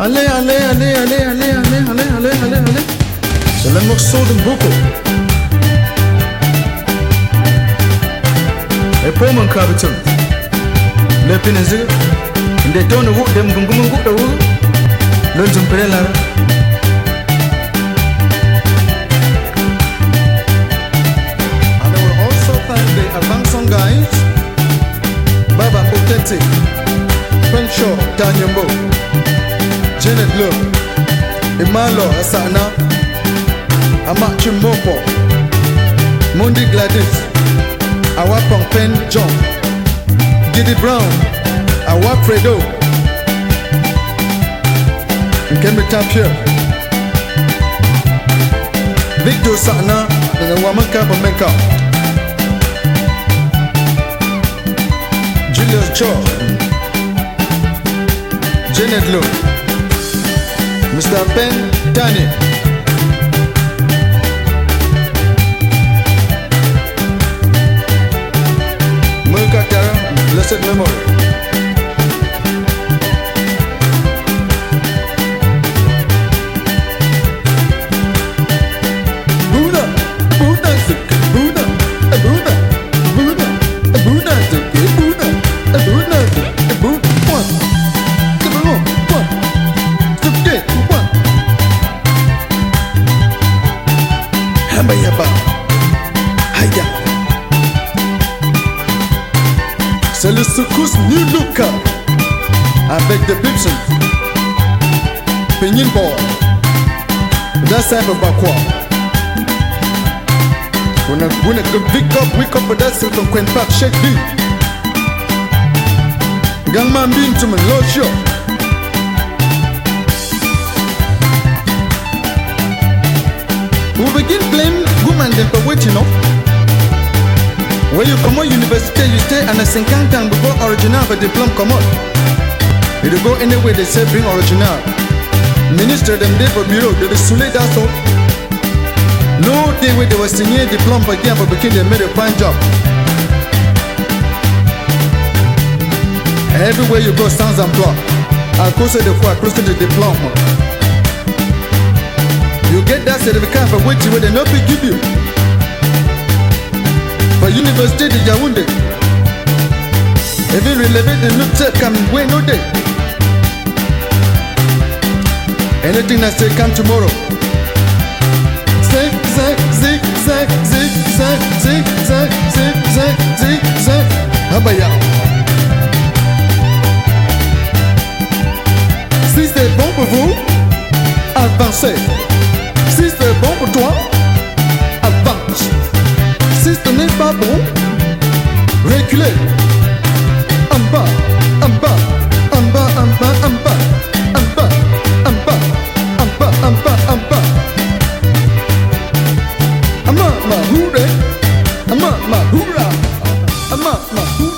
Allez, allez, allez, allez, allez, allez, allez, allez, allez, allez. C'est le morceau de Boko. Et pour mon capital, le il est donné au dem gungumun gouda wu, le jumpere la. And I will also thank the Advanced guys, Baba Okete, Penshaw, Danyambo, Janet Lo, Imalo Asana, Amachi Mopo, Mundi Gladys, Awa Pongpen John, Giddy Brown, Awa Fredo, Nkembe Tapia, Victor Sana, and the woman Kaba Meka, Julius Shaw, Janet Lo, Mr. Ben Dunning. blessed memory. Buddha, Buddha, Buddha, Buddha, Buddha, Buddha. Haba yaba. Haya. C'est le secousse New Look avec The Pipson. Pinyin Boy. That's half of Bakwa. On a gonna go big up, wake up, but that's it. On Quen Park, shake D. Gangman Bean to my Lord Show. Begin blame woman them for waiting up. When you come out university, you stay and a sinking time before original but diploma come out. You go anywhere they say bring original. Minister them there for bureau, they be sule that's all. No day where they were signing diploma again but became they made a fine job. Everywhere you go sounds and block. I close the fois, close to the diploma. You get that certificate for which you will not be give you. For Université de Yaoundé. Even relevé de notre come way no day. Anything I say come tomorrow. Zig, zig, zig, zig, zig, zig. Abaya. Si c'est bon pour vous, avancez o drum avance. Si ce n'est pas bon, reculez. En bas, en bas, en bas, en bas, en bas, en bas, en bas, en bas, en bas, en bas. Amama hooray, amama hoorah, amama hoorah.